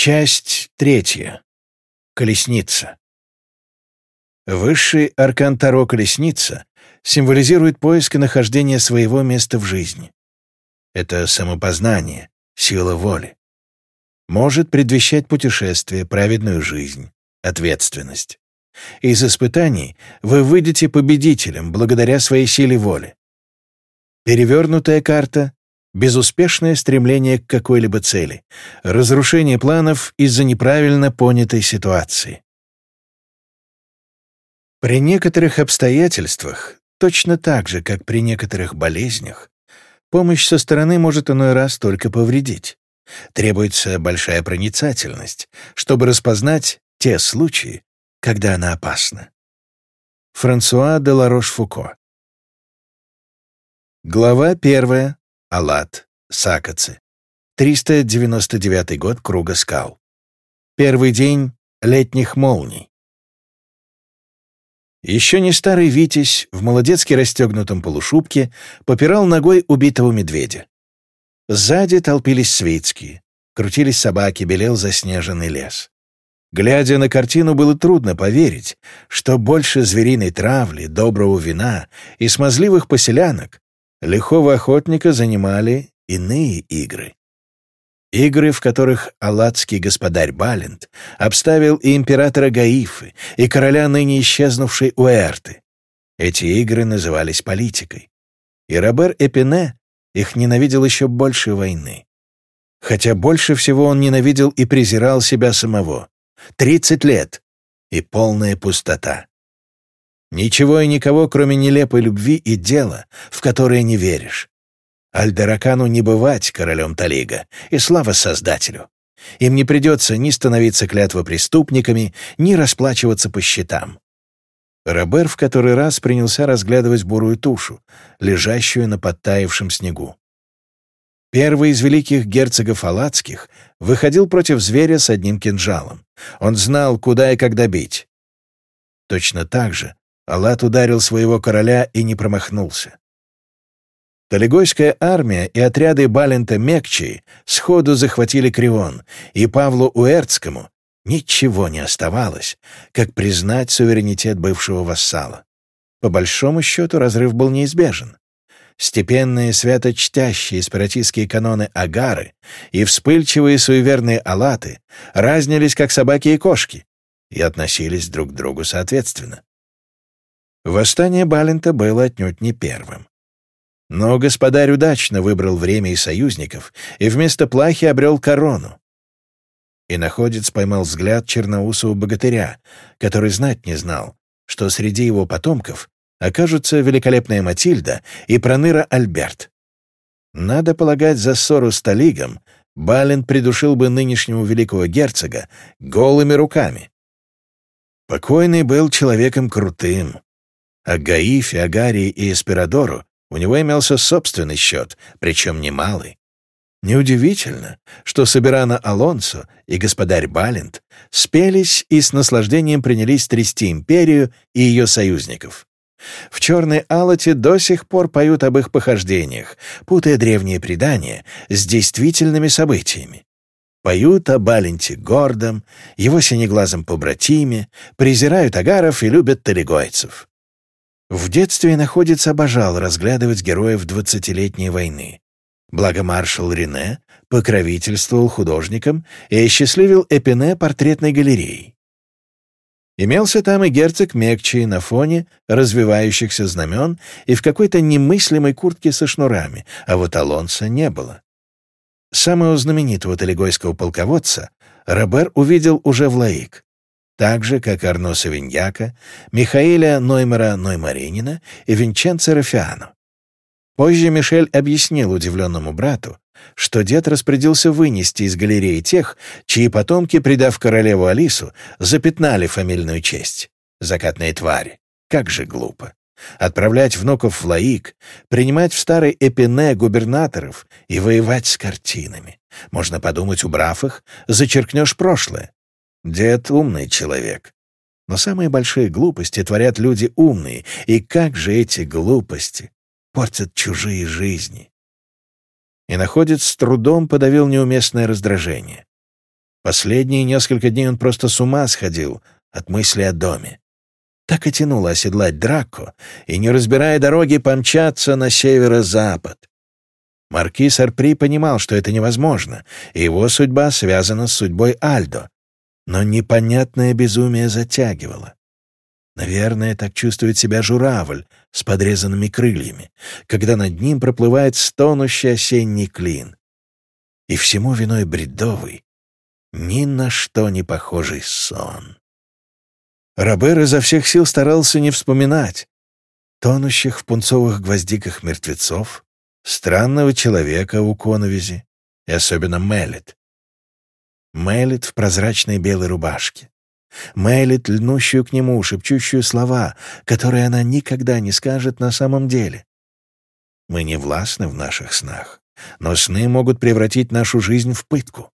Часть третья. Колесница. Высший аркан Таро «Колесница» символизирует поиск и нахождение своего места в жизни. Это самопознание, сила воли. Может предвещать путешествие, праведную жизнь, ответственность. Из испытаний вы выйдете победителем благодаря своей силе воли. Перевернутая карта безуспешное стремление к какой-либо цели, разрушение планов из-за неправильно понятой ситуации. При некоторых обстоятельствах, точно так же, как при некоторых болезнях, помощь со стороны может иной раз только повредить. Требуется большая проницательность, чтобы распознать те случаи, когда она опасна. Франсуа де Ларош-Фуко Глава первая Алат, Сакоцы. 399 год Круга Скал. Первый день летних молний. Еще не старый Витязь в молодецки расстегнутом полушубке попирал ногой убитого медведя. Сзади толпились свитские, крутились собаки, белел заснеженный лес. Глядя на картину, было трудно поверить, что больше звериной травли, доброго вина и смазливых поселянок лихого охотника занимали иные игры. Игры, в которых алладский господарь Балент обставил и императора Гаифы, и короля ныне исчезнувшей Уэрты. Эти игры назывались политикой. И Робер Эпине их ненавидел еще больше войны. Хотя больше всего он ненавидел и презирал себя самого. Тридцать лет и полная пустота. Ничего и никого, кроме нелепой любви и дела, в которое не веришь. Альдеракану не бывать королем Талига, и слава Создателю. Им не придется ни становиться клятвопреступниками, ни расплачиваться по счетам. Робер в который раз принялся разглядывать бурую тушу, лежащую на подтаявшем снегу. Первый из великих герцогов Алацких выходил против зверя с одним кинжалом. Он знал, куда и когда бить. Точно так же Аллат ударил своего короля и не промахнулся. Талигойская армия и отряды Балента Мекчи сходу захватили Кривон, и Павлу Уэрцкому ничего не оставалось, как признать суверенитет бывшего вассала. По большому счету разрыв был неизбежен. Степенные святочтящие спиратистские каноны агары и вспыльчивые суеверные алаты разнились, как собаки и кошки, и относились друг к другу соответственно. Восстание Балента было отнюдь не первым. Но господарь удачно выбрал время и союзников, и вместо плахи обрел корону. И находец поймал взгляд черноусого богатыря, который знать не знал, что среди его потомков окажутся великолепная Матильда и проныра Альберт. Надо полагать, за ссору с Талигом Балент придушил бы нынешнего великого герцога голыми руками. Покойный был человеком крутым, а Гаи, Феогарии и Эспирадору у него имелся собственный счет, причем немалый. Неудивительно, что Собирана Алонсо и господарь Балент спелись и с наслаждением принялись трясти империю и ее союзников. В Черной Алоте до сих пор поют об их похождениях, путая древние предания с действительными событиями. Поют о Баленте гордом, его синеглазом побратиме, презирают агаров и любят талигойцев. В детстве находец обожал разглядывать героев двадцатилетней войны. Благо маршал Рене покровительствовал художникам и осчастливил Эпине портретной галереей. Имелся там и герцог Мекчи на фоне развивающихся знамен и в какой-то немыслимой куртке со шнурами, а вот Алонса не было. Самого знаменитого талигойского полководца Робер увидел уже в Лаик так же, как Арно Савиньяка, Михаила Ноймера Ноймаренина и Винченцо Рафиано. Позже Мишель объяснил удивленному брату, что дед распорядился вынести из галереи тех, чьи потомки, предав королеву Алису, запятнали фамильную честь. Закатные твари. Как же глупо. Отправлять внуков в Лаик, принимать в старой Эпине губернаторов и воевать с картинами. Можно подумать, убрав их, зачеркнешь прошлое. Дед умный человек. Но самые большие глупости творят люди умные, и как же эти глупости портят чужие жизни. И находит с трудом подавил неуместное раздражение. Последние несколько дней он просто с ума сходил от мысли о доме. Так и тянуло оседлать Драко и, не разбирая дороги, помчаться на северо-запад. Маркиз Арпри понимал, что это невозможно, и его судьба связана с судьбой Альдо, но непонятное безумие затягивало. Наверное, так чувствует себя журавль с подрезанными крыльями, когда над ним проплывает стонущий осенний клин. И всему виной бредовый, ни на что не похожий сон. Робер изо всех сил старался не вспоминать тонущих в пунцовых гвоздиках мертвецов, странного человека у коновизи и особенно Меллет, Мэлит в прозрачной белой рубашке. Мэлит, льнущую к нему, шепчущую слова, которые она никогда не скажет на самом деле. Мы не властны в наших снах, но сны могут превратить нашу жизнь в пытку.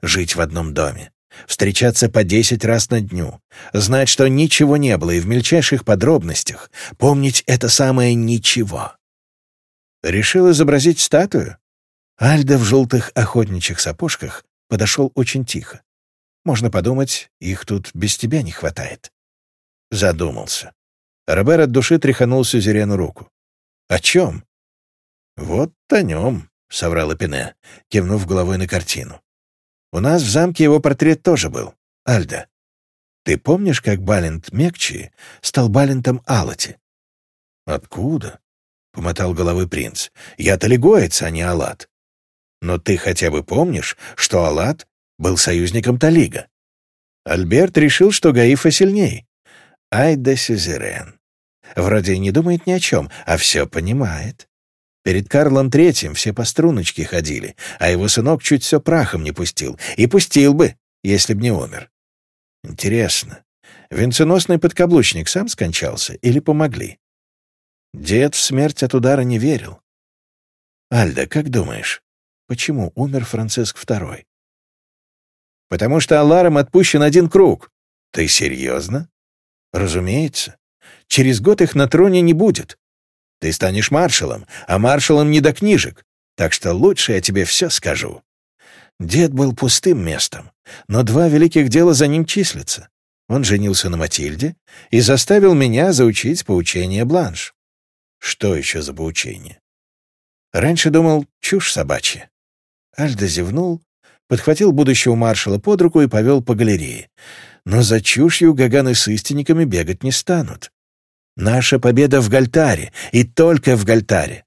Жить в одном доме, встречаться по десять раз на дню, знать, что ничего не было, и в мельчайших подробностях помнить это самое «ничего». Решил изобразить статую? Альда в желтых охотничьих сапожках подошел очень тихо. Можно подумать, их тут без тебя не хватает. Задумался. Робер от души тряханул Сюзерену руку. «О чем?» «Вот о нем», — соврал Пине, кивнув головой на картину. «У нас в замке его портрет тоже был, Альда. Ты помнишь, как Балент Мекчи стал Балентом Алати?» «Откуда?» — помотал головой принц. «Я талигоец, а не Алат. Но ты хотя бы помнишь, что Алат был союзником Талига? Альберт решил, что Гаифа сильней. Ай да сюзерен. Вроде не думает ни о чем, а все понимает. Перед Карлом Третьим все по струночке ходили, а его сынок чуть все прахом не пустил. И пустил бы, если б не умер. Интересно, венценосный подкаблучник сам скончался или помогли? Дед в смерть от удара не верил. «Альда, как думаешь, Почему умер Франциск II? Потому что Аларом отпущен один круг. Ты серьезно? Разумеется. Через год их на троне не будет. Ты станешь маршалом, а маршалом не до книжек. Так что лучше я тебе все скажу. Дед был пустым местом, но два великих дела за ним числятся. Он женился на Матильде и заставил меня заучить поучение Бланш. Что еще за поучение? Раньше думал, чушь собачья. Альда зевнул, подхватил будущего маршала под руку и повел по галерее. Но за чушью гаганы с истинниками бегать не станут. Наша победа в Гальтаре, и только в Гальтаре.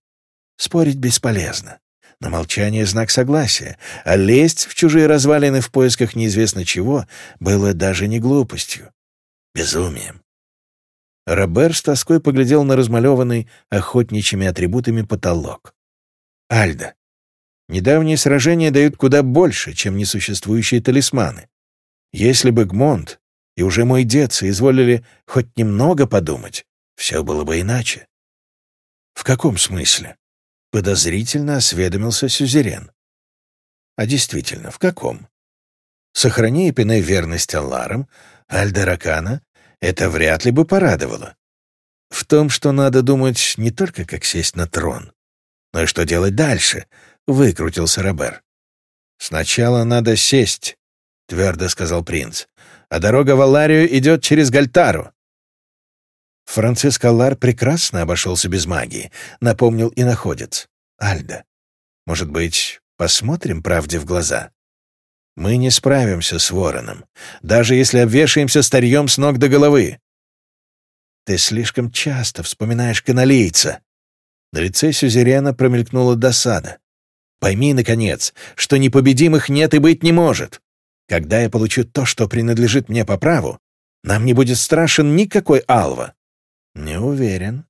Спорить бесполезно. На молчание знак согласия, а лезть в чужие развалины в поисках неизвестно чего было даже не глупостью, безумием. Робер с тоской поглядел на размалеванный охотничьими атрибутами потолок. «Альда, Недавние сражения дают куда больше, чем несуществующие талисманы. Если бы Гмонт и уже мой дед соизволили хоть немного подумать, все было бы иначе. «В каком смысле?» — подозрительно осведомился Сюзерен. «А действительно, в каком?» Сохрани Эпине верность Алларам, Альдаракана, это вряд ли бы порадовало. В том, что надо думать не только как сесть на трон, но и что делать дальше — выкрутился Робер. «Сначала надо сесть», — твердо сказал принц. «А дорога в Аларию идет через Гальтару». Франциск Лар прекрасно обошелся без магии, напомнил и находец. «Альда, может быть, посмотрим правде в глаза?» «Мы не справимся с вороном, даже если обвешаемся старьем с ног до головы». «Ты слишком часто вспоминаешь каналийца». На лице Сюзерена промелькнула досада. Пойми, наконец, что непобедимых нет и быть не может. Когда я получу то, что принадлежит мне по праву, нам не будет страшен никакой Алва. Не уверен.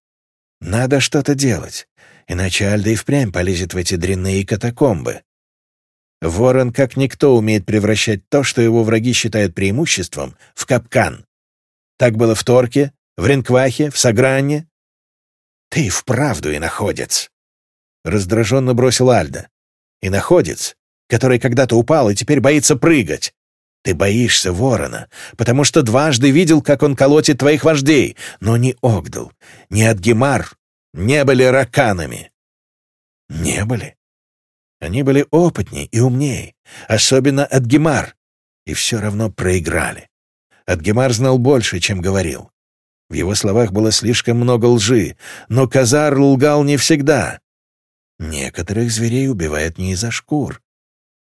Надо что-то делать, иначе Альда и впрямь полезет в эти дрянные катакомбы. Ворон как никто умеет превращать то, что его враги считают преимуществом, в капкан. Так было в Торке, в Ренквахе, в Сагране. «Ты вправду и находец!» — раздраженно бросил Альда. Иноходец, который когда-то упал и теперь боится прыгать. Ты боишься ворона, потому что дважды видел, как он колотит твоих вождей, но ни Огдал, ни Адгемар не были раканами. Не были. Они были опытнее и умнее, особенно Адгемар, и все равно проиграли. Адгемар знал больше, чем говорил. В его словах было слишком много лжи, но Казар лгал не всегда. Некоторых зверей убивают не из-за шкур,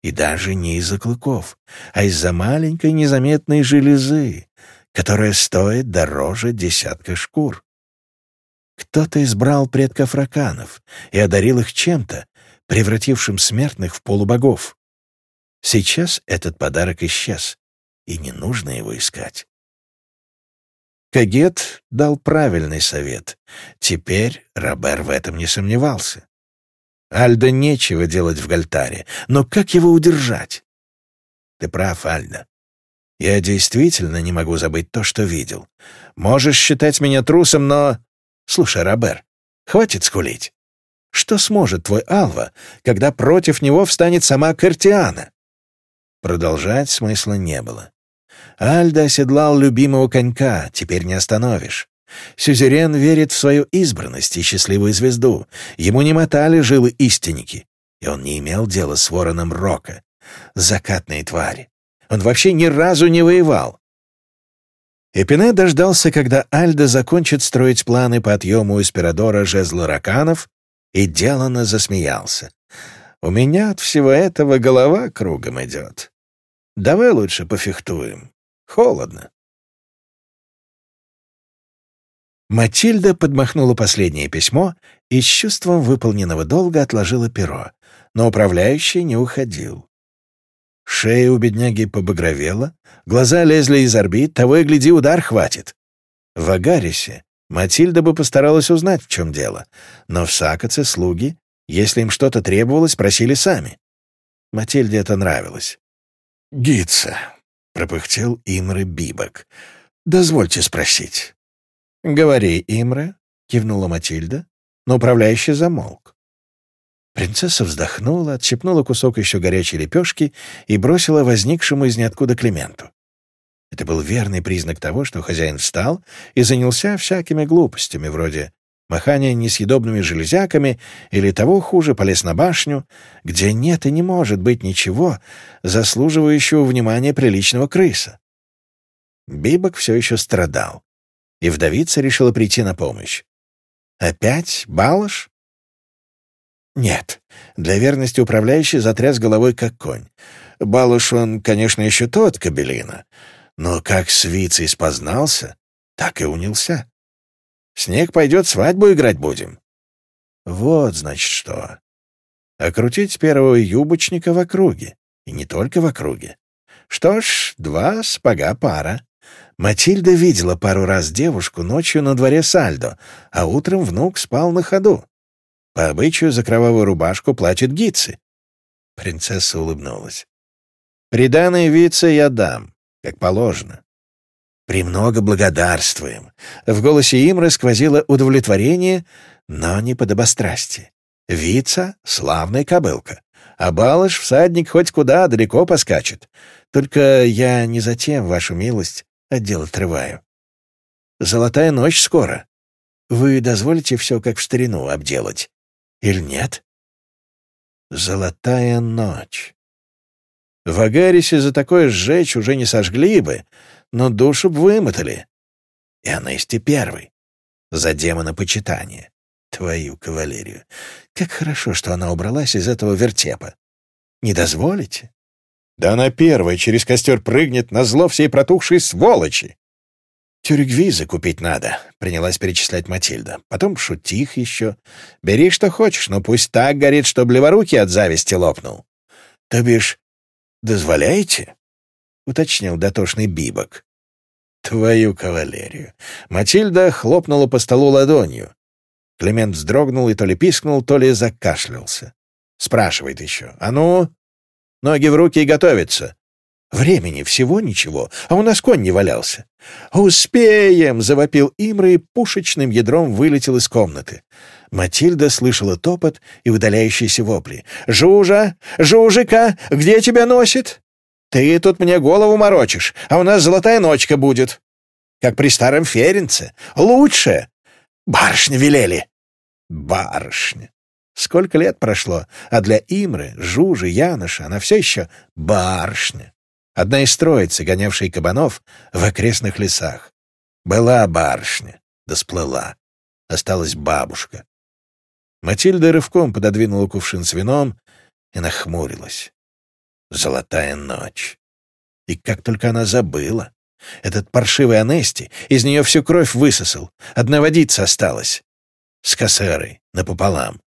и даже не из-за клыков, а из-за маленькой незаметной железы, которая стоит дороже десятка шкур. Кто-то избрал предков раканов и одарил их чем-то, превратившим смертных в полубогов. Сейчас этот подарок исчез, и не нужно его искать. Кагет дал правильный совет. Теперь Робер в этом не сомневался. Альдо нечего делать в Гальтаре, но как его удержать? Ты прав, Альдо. Я действительно не могу забыть то, что видел. Можешь считать меня трусом, но... Слушай, Робер, хватит скулить. Что сможет твой Алва, когда против него встанет сама Картиана? Продолжать смысла не было. Альда оседлал любимого конька, теперь не остановишь. Сюзерен верит в свою избранность и счастливую звезду. Ему не мотали жилы истинники, и он не имел дела с вороном Рока. Закатные твари. Он вообще ни разу не воевал. Эпине дождался, когда Альда закончит строить планы по отъему из Пирадора жезла раканов, и делано засмеялся. «У меня от всего этого голова кругом идет. Давай лучше пофехтуем. Холодно». Матильда подмахнула последнее письмо и с чувством выполненного долга отложила перо, но управляющий не уходил. Шея у бедняги побагровела, глаза лезли из орбит, того и гляди, удар хватит. В Агарисе Матильда бы постаралась узнать, в чем дело, но в Сакоце слуги, если им что-то требовалось, просили сами. Матильде это нравилось. «Гитса», — пропыхтел Имры Бибок, — «дозвольте спросить». «Говори, Имре», — кивнула Матильда, но управляющий замолк. Принцесса вздохнула, отщипнула кусок еще горячей лепешки и бросила возникшему из ниоткуда Клименту. Это был верный признак того, что хозяин встал и занялся всякими глупостями, вроде махания несъедобными железяками или того хуже полез на башню, где нет и не может быть ничего, заслуживающего внимания приличного крыса. Бибок все еще страдал и вдовица решила прийти на помощь. «Опять Балыш? «Нет». Для верности управляющий затряс головой, как конь. Балыш, он, конечно, еще тот, Кабелина, но как с вицей спознался, так и унился. Снег пойдет, свадьбу играть будем». «Вот, значит, что. Окрутить первого юбочника в округе, и не только в округе. Что ж, два спага пара». Матильда видела пару раз девушку ночью на дворе Сальдо, а утром внук спал на ходу. По обычаю за кровавую рубашку платят гидцы. Принцесса улыбнулась. «Приданное вице я дам, как положено». «Премного благодарствуем». В голосе Имры сквозило удовлетворение, но не подобострастие. «Вица — славная кобылка, а Балыш — всадник хоть куда, далеко поскачет. Только я не затем, вашу милость, а отдел отрываю. Золотая ночь скоро. Вы дозволите все как в старину обделать? Или нет? Золотая ночь. В Агарисе за такое сжечь уже не сожгли бы, но душу б вымотали. И она из те первой. За демона почитания. Твою кавалерию. Как хорошо, что она убралась из этого вертепа. Не дозволите? Да она первая через костер прыгнет на зло всей протухшей сволочи. «Тюрегвизы купить надо», — принялась перечислять Матильда. «Потом шутих еще. Бери, что хочешь, но пусть так горит, что леворуки от зависти лопнул». «То бишь, дозволяете?» — уточнил дотошный Бибок. «Твою кавалерию!» Матильда хлопнула по столу ладонью. Климент вздрогнул и то ли пискнул, то ли закашлялся. «Спрашивает еще. А ну, Ноги в руки и готовиться. Времени всего ничего, а у нас конь не валялся. «Успеем!» — завопил Имра и пушечным ядром вылетел из комнаты. Матильда слышала топот и удаляющиеся вопли. «Жужа! Жужика! Где тебя носит?» «Ты тут мне голову морочишь, а у нас золотая ночка будет!» «Как при старом Ференце! Лучше!» «Барышня велели!» «Барышня!» Сколько лет прошло, а для Имры, Жужи, Яныша она все еще барышня. Одна из троицы, гонявшей кабанов в окрестных лесах. Была барышня, да сплыла. Осталась бабушка. Матильда рывком пододвинула кувшин с вином и нахмурилась. Золотая ночь. И как только она забыла. Этот паршивый Анести из нее всю кровь высосал. Одна водица осталась. С косерой, напополам.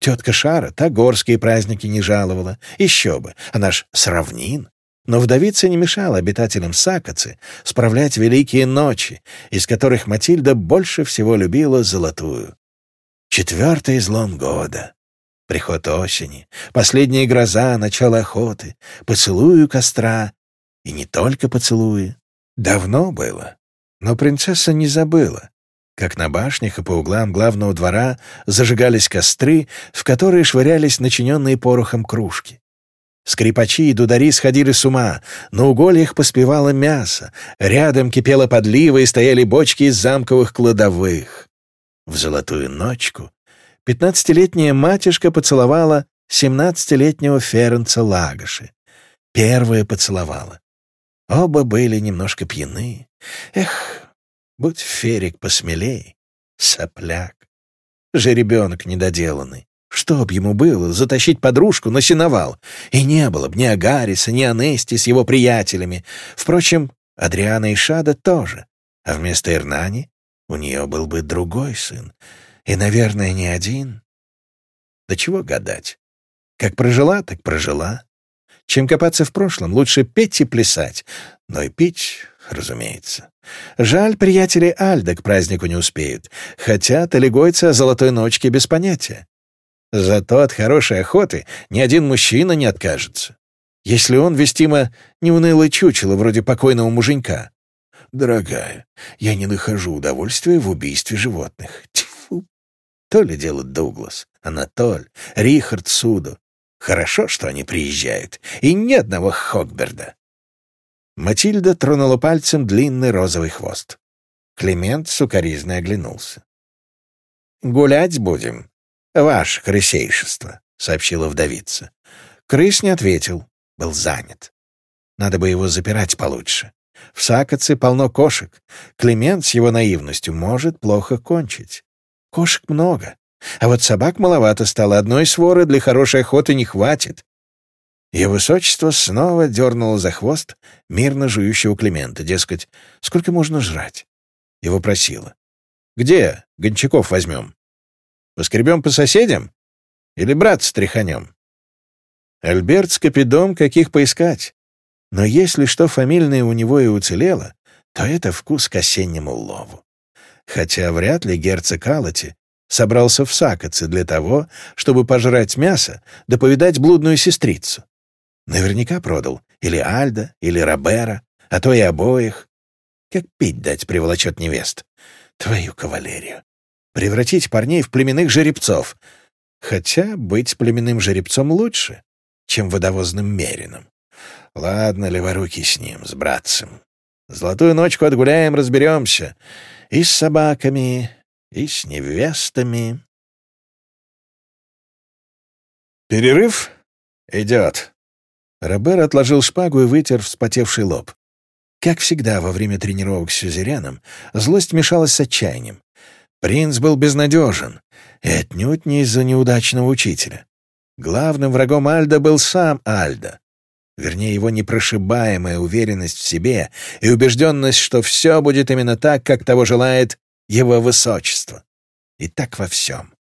Тетка Шара та горские праздники не жаловала, еще бы, она ж с равнин. Но вдовица не мешала обитателям Сакоцы справлять великие ночи, из которых Матильда больше всего любила золотую. Четвертый излом года. Приход осени, последняя гроза, начало охоты, поцелую костра. И не только поцелуи. Давно было. Но принцесса не забыла, как на башнях и по углам главного двора зажигались костры, в которые швырялись начиненные порохом кружки. Скрипачи и дудари сходили с ума, на угольях поспевало мясо, рядом кипела подлива и стояли бочки из замковых кладовых. В золотую ночку пятнадцатилетняя матишка поцеловала семнадцатилетнего Фернца Лагоши. Первая поцеловала. Оба были немножко пьяны. Эх, Будь ферик посмелей, сопляк. Жеребенок недоделанный. Что б ему было затащить подружку на сеновал? И не было б ни Агариса, ни Анести с его приятелями. Впрочем, Адриана и Шада тоже. А вместо Ирнани у нее был бы другой сын. И, наверное, не один. Да чего гадать? Как прожила, так прожила. Чем копаться в прошлом, лучше петь и плясать. Но и пить разумеется. Жаль, приятели Альда к празднику не успеют. хотя олигойцы о золотой ночке без понятия. Зато от хорошей охоты ни один мужчина не откажется. Если он вестимо не неунылое чучело вроде покойного муженька. «Дорогая, я не нахожу удовольствия в убийстве животных. Тьфу!» То ли дело Дуглас, Анатоль, Рихард Суду. Хорошо, что они приезжают, и ни одного Хокберда. Матильда тронула пальцем длинный розовый хвост. Климент сукоризно оглянулся. «Гулять будем, ваше крысейшество», — сообщила вдовица. Крыс не ответил, был занят. Надо бы его запирать получше. В Сакоце полно кошек. Климент с его наивностью может плохо кончить. Кошек много, а вот собак маловато стало. Одной своры для хорошей охоты не хватит. Ее высочество снова дернуло за хвост мирно жующего Климента, дескать, сколько можно жрать, Его вопросила. «Где гончаков возьмем? Поскребем по соседям? Или брат стряханем?» Альберт с Капидом каких поискать. Но если что фамильное у него и уцелело, то это вкус к осеннему лову. Хотя вряд ли герцог Алати собрался в Сакоце для того, чтобы пожрать мясо да повидать блудную сестрицу. Наверняка продал. Или Альда, или Робера, а то и обоих. Как пить дать приволочет невест? Твою кавалерию. Превратить парней в племенных жеребцов. Хотя быть племенным жеребцом лучше, чем водовозным мерином. Ладно, леворуки с ним, с братцем. Золотую ночку отгуляем, разберемся. И с собаками, и с невестами. Перерыв идет. Робер отложил шпагу и вытер вспотевший лоб. Как всегда во время тренировок с сюзереном, злость мешалась с отчаянием. Принц был безнадежен, и отнюдь не из-за неудачного учителя. Главным врагом Альда был сам Альда. Вернее, его непрошибаемая уверенность в себе и убежденность, что все будет именно так, как того желает его высочество. И так во всем.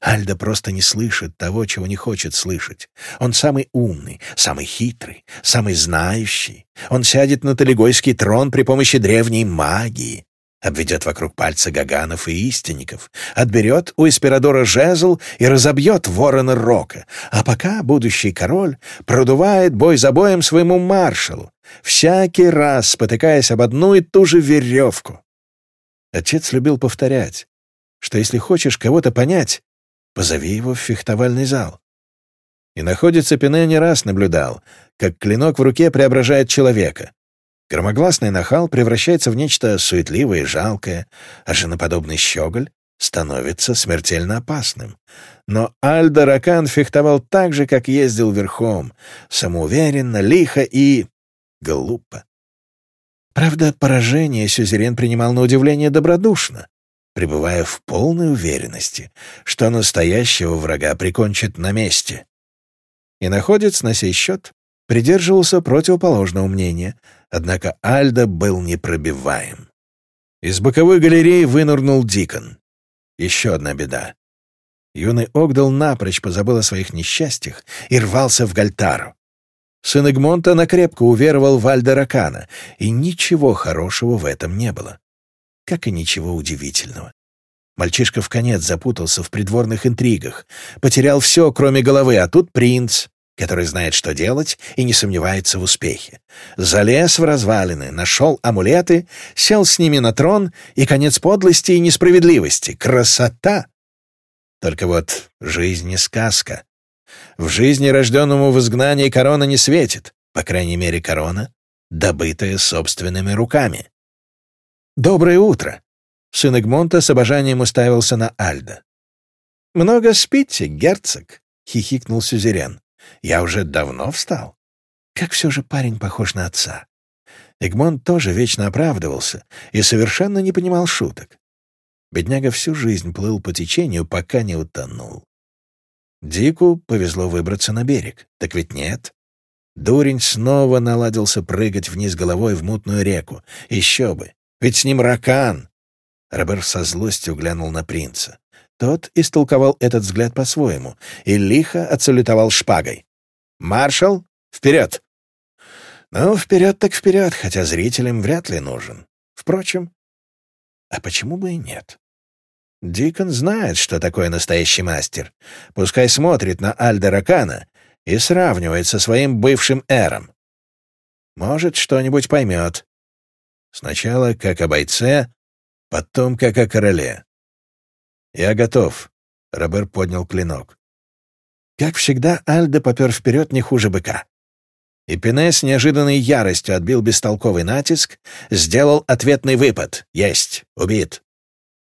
Альда просто не слышит того, чего не хочет слышать. Он самый умный, самый хитрый, самый знающий. Он сядет на Талигойский трон при помощи древней магии, обведет вокруг пальца гаганов и истинников, отберет у эспирадора жезл и разобьет ворона Рока, а пока будущий король продувает бой за боем своему маршалу, всякий раз спотыкаясь об одну и ту же веревку. Отец любил повторять, что если хочешь кого-то понять, Позови его в фехтовальный зал. И находится Пене не раз наблюдал, как клинок в руке преображает человека. Громогласный нахал превращается в нечто суетливое и жалкое, а женоподобный щеголь становится смертельно опасным. Но Альдо Ракан фехтовал так же, как ездил верхом, самоуверенно, лихо и... глупо. Правда, поражение сюзерен принимал на удивление добродушно, пребывая в полной уверенности, что настоящего врага прикончит на месте. И находец на сей счет придерживался противоположного мнения, однако Альда был непробиваем. Из боковой галереи вынырнул Дикон. Еще одна беда. Юный Огдал напрочь позабыл о своих несчастьях и рвался в Гальтару. Сын Эгмонта накрепко уверовал в Альда Ракана, и ничего хорошего в этом не было как и ничего удивительного. Мальчишка в конец запутался в придворных интригах, потерял все, кроме головы, а тут принц, который знает, что делать и не сомневается в успехе. Залез в развалины, нашел амулеты, сел с ними на трон, и конец подлости и несправедливости. Красота! Только вот жизнь не сказка. В жизни, рожденному в изгнании, корона не светит, по крайней мере, корона, добытая собственными руками. «Доброе утро!» Сын Эгмонта с обожанием уставился на Альда. «Много спите, герцог?» — хихикнул Сюзерен. «Я уже давно встал. Как все же парень похож на отца». Эгмонт тоже вечно оправдывался и совершенно не понимал шуток. Бедняга всю жизнь плыл по течению, пока не утонул. Дику повезло выбраться на берег. Так ведь нет. Дурень снова наладился прыгать вниз головой в мутную реку. Еще бы! Ведь с ним ракан!» Робер со злостью глянул на принца. Тот истолковал этот взгляд по-своему и лихо отсалютовал шпагой. «Маршал, вперед!» «Ну, вперед так вперед, хотя зрителям вряд ли нужен. Впрочем, а почему бы и нет?» Дикон знает, что такое настоящий мастер. Пускай смотрит на Альдера Кана и сравнивает со своим бывшим эром. Может, что-нибудь поймет. Сначала как о бойце, потом как о короле. «Я готов», — Робер поднял клинок. Как всегда, Альдо попер вперед не хуже быка. И Пене с неожиданной яростью отбил бестолковый натиск, сделал ответный выпад. «Есть! Убит!»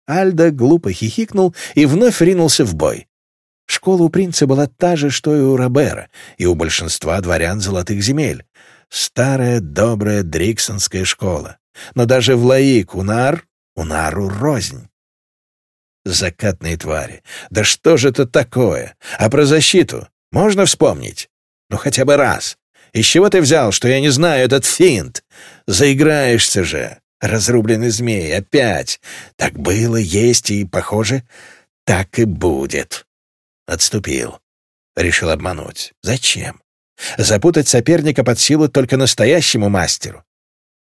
Альдо глупо хихикнул и вновь ринулся в бой. Школа у принца была та же, что и у Робера, и у большинства дворян золотых земель. Старая добрая Дриксонская школа. Но даже в лаик Унар Унару рознь. Закатные твари. Да что же это такое? А про защиту можно вспомнить? Ну хотя бы раз. Из чего ты взял, что я не знаю этот финт? Заиграешься же, разрубленный змей, опять. Так было, есть и, похоже, так и будет. Отступил. Решил обмануть. Зачем? Запутать соперника под силу только настоящему мастеру.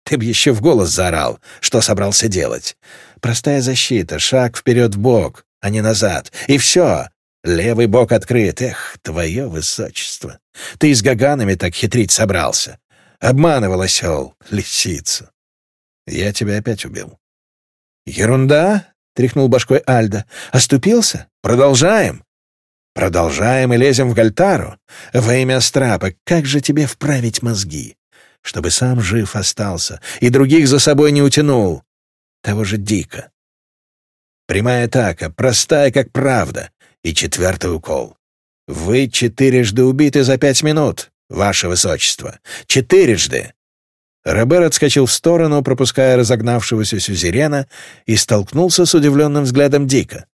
Ты б еще в голос заорал, что собрался делать. Простая защита, шаг вперед в бок, а не назад. И все. Левый бок открыт. Эх, твое высочество. Ты с гаганами так хитрить собрался. Обманывал осел, лисица. Я тебя опять убил. Ерунда, тряхнул башкой Альда. Оступился? Продолжаем. Продолжаем и лезем в Гальтару. Во имя Страпа, как же тебе вправить мозги? чтобы сам жив остался и других за собой не утянул. Того же Дика. Прямая атака, простая как правда, и четвертый укол. Вы четырежды убиты за пять минут, ваше высочество. Четырежды! Робер отскочил в сторону, пропуская разогнавшегося сюзерена, и столкнулся с удивленным взглядом Дика.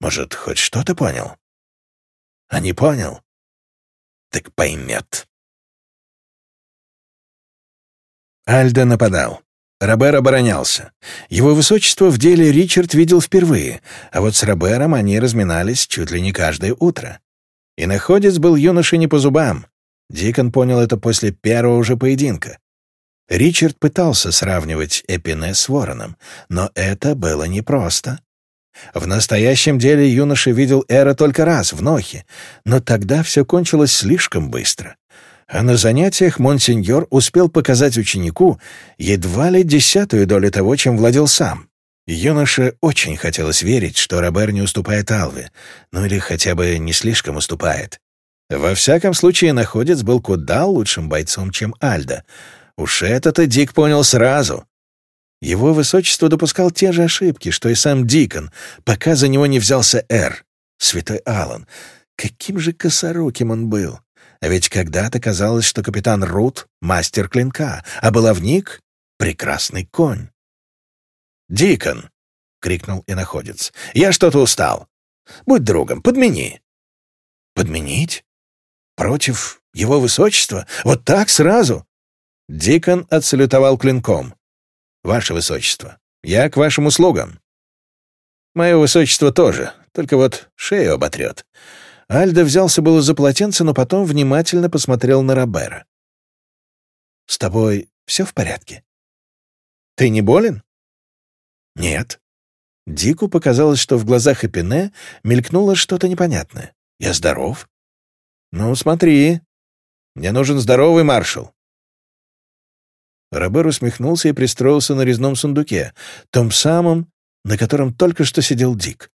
«Может, хоть что-то понял?» «А не понял?» «Так поймет». Альда нападал. Робер оборонялся. Его высочество в деле Ричард видел впервые, а вот с Робером они разминались чуть ли не каждое утро. И находец был юноше не по зубам. Дикон понял это после первого же поединка. Ричард пытался сравнивать Эпине с Вороном, но это было непросто. В настоящем деле юноша видел Эра только раз, в Нохе, но тогда все кончилось слишком быстро а на занятиях монсеньор успел показать ученику едва ли десятую долю того, чем владел сам. Юноше очень хотелось верить, что Робер не уступает Алве, ну или хотя бы не слишком уступает. Во всяком случае, находец был куда лучшим бойцом, чем Альда. Уж это-то Дик понял сразу. Его высочество допускал те же ошибки, что и сам Дикон, пока за него не взялся Эр, святой Алан. Каким же косоруким он был! А ведь когда-то казалось, что капитан Рут — мастер клинка, а баловник — прекрасный конь. «Дикон!» — крикнул иноходец. «Я что-то устал. Будь другом, подмени». «Подменить? Против его высочества? Вот так сразу?» Дикон отсалютовал клинком. «Ваше высочество, я к вашим услугам». «Мое высочество тоже, только вот шею оботрет. Альда взялся было за полотенце, но потом внимательно посмотрел на Робера. «С тобой все в порядке?» «Ты не болен?» «Нет». Дику показалось, что в глазах Эпине мелькнуло что-то непонятное. «Я здоров?» «Ну, смотри. Мне нужен здоровый маршал». Робер усмехнулся и пристроился на резном сундуке, том самом, на котором только что сидел Дик.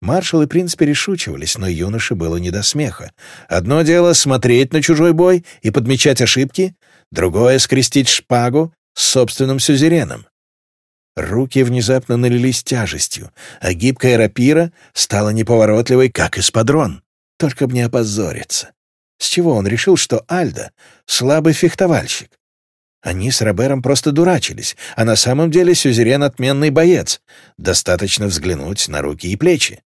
Маршал и принц перешучивались, но юноше было не до смеха. Одно дело — смотреть на чужой бой и подмечать ошибки, другое — скрестить шпагу с собственным сюзереном. Руки внезапно налились тяжестью, а гибкая рапира стала неповоротливой, как эспадрон. Только б не опозориться. С чего он решил, что Альда — слабый фехтовальщик? Они с Робером просто дурачились, а на самом деле Сюзерен — отменный боец. Достаточно взглянуть на руки и плечи.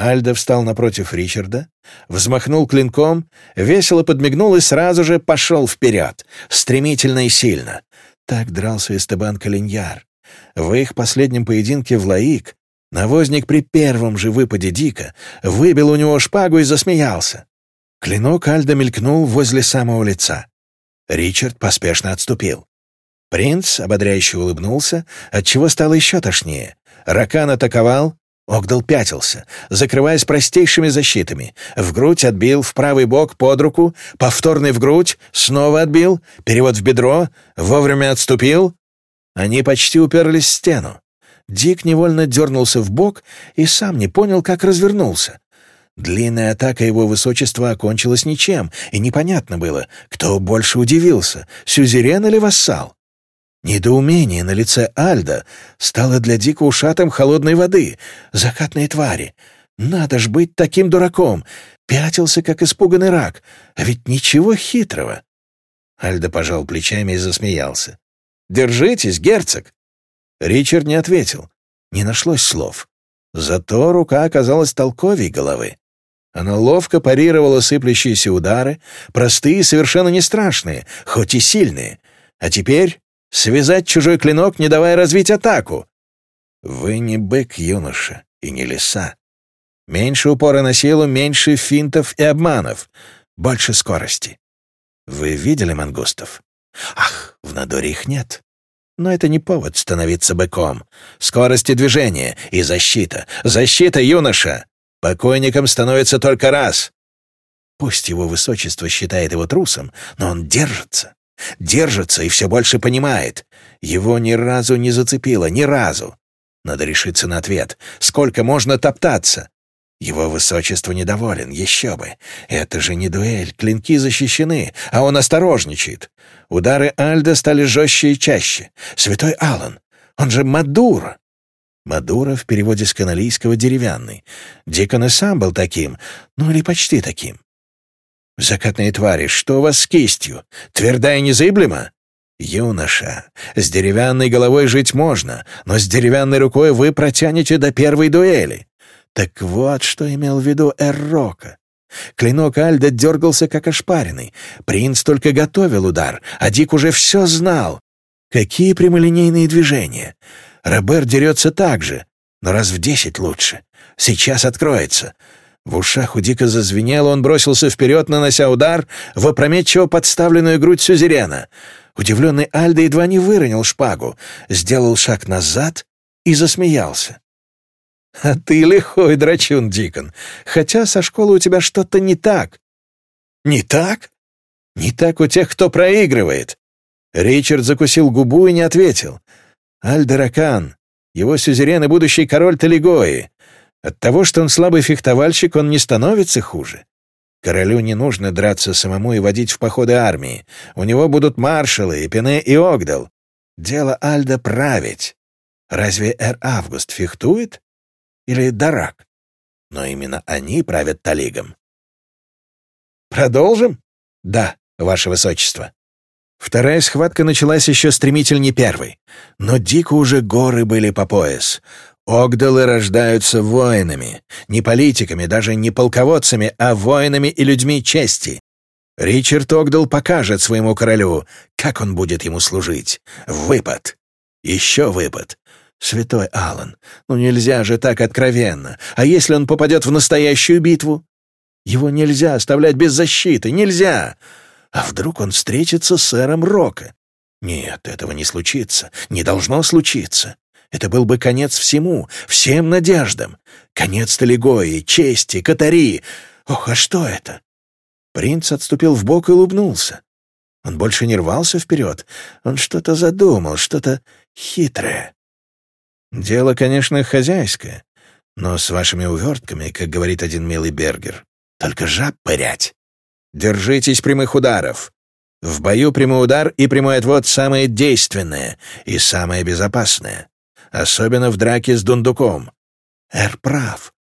Альдо встал напротив Ричарда, взмахнул клинком, весело подмигнул и сразу же пошел вперед, стремительно и сильно. Так дрался Эстебан Калиньяр. В их последнем поединке в Лаик навозник при первом же выпаде Дика выбил у него шпагу и засмеялся. Клинок Альда мелькнул возле самого лица. Ричард поспешно отступил. Принц ободряюще улыбнулся, отчего стало еще тошнее. Ракан атаковал, Огдал пятился, закрываясь простейшими защитами. В грудь отбил, в правый бок под руку, повторный в грудь, снова отбил, перевод в бедро, вовремя отступил. Они почти уперлись в стену. Дик невольно дернулся в бок и сам не понял, как развернулся. Длинная атака его высочества окончилась ничем, и непонятно было, кто больше удивился — сюзерен или вассал. Недоумение на лице Альда стало для Дика ушатом холодной воды. Закатные твари. Надо ж быть таким дураком. Пятился, как испуганный рак. А ведь ничего хитрого. Альда пожал плечами и засмеялся. «Держитесь, герцог!» Ричард не ответил. Не нашлось слов. Зато рука оказалась толковей головы. Она ловко парировала сыплющиеся удары, простые и совершенно не страшные, хоть и сильные. А теперь связать чужой клинок, не давая развить атаку. Вы не бык, юноша, и не лиса. Меньше упора на силу, меньше финтов и обманов, больше скорости. Вы видели мангустов? Ах, в надоре их нет. Но это не повод становиться быком. Скорости движения и защита. Защита, юноша! Покойником становится только раз. Пусть его высочество считает его трусом, но он держится. Держится и все больше понимает. Его ни разу не зацепило, ни разу. Надо решиться на ответ. Сколько можно топтаться? Его высочество недоволен, еще бы. Это же не дуэль, клинки защищены, а он осторожничает. Удары Альда стали жестче и чаще. Святой Алан, он же Мадур. Мадура в переводе с каналийского «деревянный». Дикон и сам был таким, ну или почти таким. «Закатные твари, что у вас с кистью? Твердая незыблема?» «Юноша, с деревянной головой жить можно, но с деревянной рукой вы протянете до первой дуэли». Так вот, что имел в виду Эррока. Клинок Альда дергался, как ошпаренный. Принц только готовил удар, а Дик уже все знал. Какие прямолинейные движения. Робер дерется так же, но раз в десять лучше. Сейчас откроется. В ушах у Дика зазвенело, он бросился вперед, нанося удар в опрометчиво подставленную грудь сюзерена. Удивленный Альда едва не выронил шпагу, сделал шаг назад и засмеялся. «А ты лихой драчун, Дикон, хотя со школы у тебя что-то не так». «Не так?» «Не так у тех, кто проигрывает». Ричард закусил губу и не ответил. «Альдеракан, его сюзерен и будущий король Талигои. От того, что он слабый фехтовальщик, он не становится хуже. Королю не нужно драться самому и водить в походы армии. У него будут маршалы, и Пене, и Огдал. Дело Альда править. Разве Эр Август фехтует? Или Дарак? Но именно они правят Талигом. Продолжим? Да, ваше высочество. Вторая схватка началась еще стремительнее первой, но дико уже горы были по пояс. Огдалы рождаются воинами, не политиками, даже не полководцами, а воинами и людьми чести. Ричард Огдал покажет своему королю, как он будет ему служить. Выпад. Еще выпад. Святой Алан, ну нельзя же так откровенно. А если он попадет в настоящую битву? Его нельзя оставлять без защиты, нельзя. А вдруг он встретится с сэром Рока? Нет, этого не случится, не должно случиться. Это был бы конец всему, всем надеждам. Конец Талигои, чести, Катари. Ох, а что это? Принц отступил в бок и улыбнулся. Он больше не рвался вперед. Он что-то задумал, что-то хитрое. Дело, конечно, хозяйское. Но с вашими увертками, как говорит один милый Бергер, только жаб пырять. Держитесь прямых ударов. В бою прямой удар и прямой отвод самое действенное и самое безопасное особенно в драке с Дундуком. Эр прав.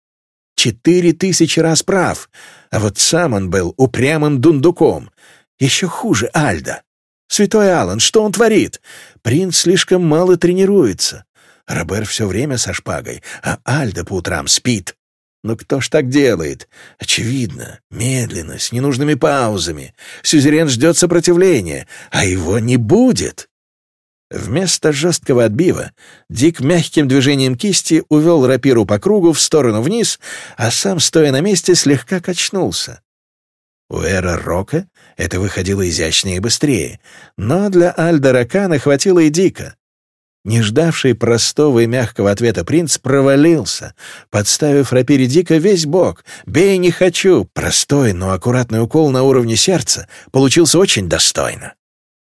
Четыре тысячи раз прав. А вот сам он был упрямым Дундуком. Еще хуже Альда. Святой Алан, что он творит? Принц слишком мало тренируется. Робер все время со шпагой, а Альда по утрам спит. Но кто ж так делает? Очевидно, медленно, с ненужными паузами. Сюзерен ждет сопротивления, а его не будет. Вместо жесткого отбива Дик мягким движением кисти увел рапиру по кругу в сторону вниз, а сам, стоя на месте, слегка качнулся. У Эра Рока это выходило изящнее и быстрее, но для Альда Ракана хватило и Дика. Неждавший простого и мягкого ответа принц провалился, подставив рапире Дика весь бок. «Бей не хочу!» Простой, но аккуратный укол на уровне сердца получился очень достойно.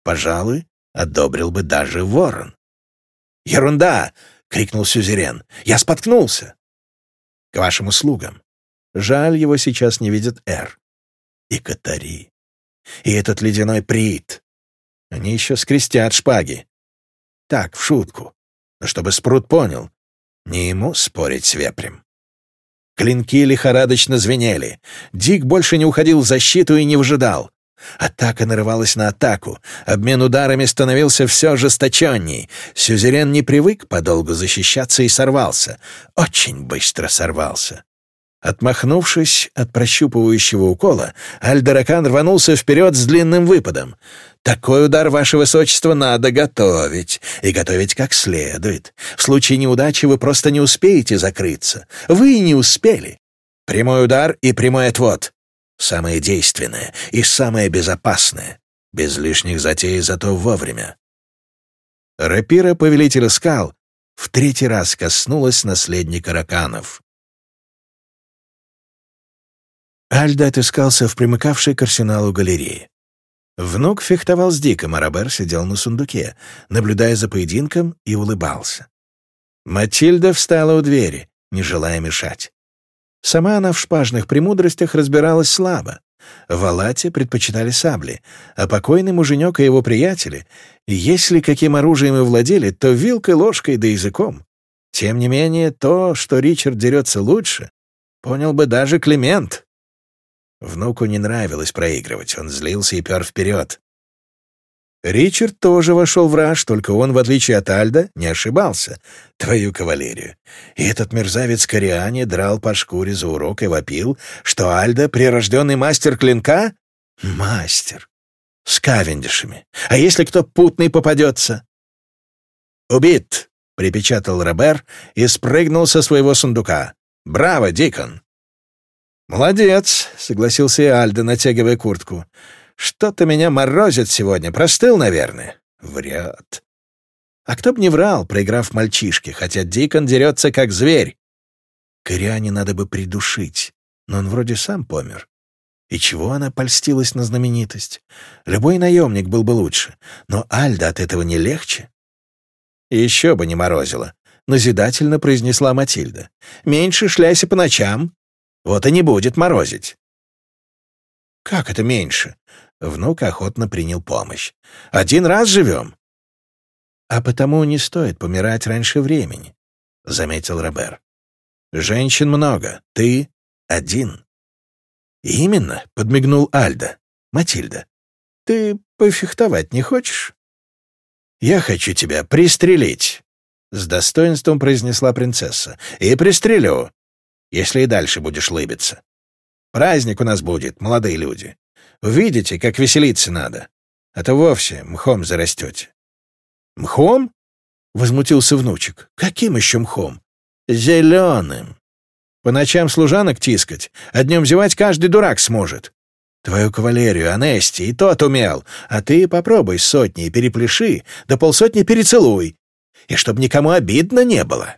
Пожалуй, одобрил бы даже ворон. «Ерунда!» — крикнул Сюзерен. «Я споткнулся!» «К вашим услугам! Жаль, его сейчас не видит Эр. И Катари. И этот ледяной Прит. Они еще скрестят шпаги. Так, в шутку. Но чтобы Спрут понял, не ему спорить с вепрем». Клинки лихорадочно звенели. Дик больше не уходил в защиту и не выжидал. Атака нарывалась на атаку, обмен ударами становился все ожесточенней. Сюзерен не привык подолгу защищаться и сорвался. Очень быстро сорвался. Отмахнувшись от прощупывающего укола, Альдеракан рванулся вперед с длинным выпадом. «Такой удар, Ваше Высочество, надо готовить. И готовить как следует. В случае неудачи вы просто не успеете закрыться. Вы и не успели. Прямой удар и прямой отвод самое действенное и самое безопасное, без лишних затей зато вовремя. Рапира Повелителя Скал в третий раз коснулась наследника раканов. Альда отыскался в примыкавшей к арсеналу галереи. Внук фехтовал с Диком, а Робер сидел на сундуке, наблюдая за поединком и улыбался. Матильда встала у двери, не желая мешать. Сама она в шпажных премудростях разбиралась слабо. В Алате предпочитали сабли, а покойный муженек и его приятели, если каким оружием и владели, то вилкой, ложкой да языком. Тем не менее, то, что Ричард дерется лучше, понял бы даже Климент. Внуку не нравилось проигрывать, он злился и пер вперед. Ричард тоже вошел в раж, только он, в отличие от Альда, не ошибался. Твою кавалерию. И этот мерзавец Кориане драл по шкуре за урок и вопил, что Альда — прирожденный мастер клинка? Мастер. С кавендишами. А если кто путный попадется? «Убит!» — припечатал Робер и спрыгнул со своего сундука. «Браво, Дикон!» «Молодец!» — согласился и Альда, натягивая куртку. «Молодец!» Что-то меня морозит сегодня, простыл, наверное. Врет. А кто б не врал, проиграв мальчишке, хотя Дикон дерется как зверь. Кориане надо бы придушить, но он вроде сам помер. И чего она польстилась на знаменитость? Любой наемник был бы лучше, но Альда от этого не легче. Еще бы не морозила, назидательно произнесла Матильда. «Меньше шляйся по ночам, вот и не будет морозить». «Как это меньше?» Внук охотно принял помощь. «Один раз живем!» «А потому не стоит помирать раньше времени», — заметил Робер. «Женщин много, ты один». «Именно», — подмигнул Альда. «Матильда, ты пофехтовать не хочешь?» «Я хочу тебя пристрелить», — с достоинством произнесла принцесса. «И пристрелю, если и дальше будешь лыбиться». Праздник у нас будет, молодые люди. Увидите, как веселиться надо. А то вовсе мхом зарастете». «Мхом?» — возмутился внучек. «Каким еще мхом?» «Зеленым. По ночам служанок тискать, а днем зевать каждый дурак сможет. Твою кавалерию, Анести, и тот умел, а ты попробуй сотни перепляши, да полсотни перецелуй, и чтоб никому обидно не было».